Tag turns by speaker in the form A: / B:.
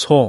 A: 소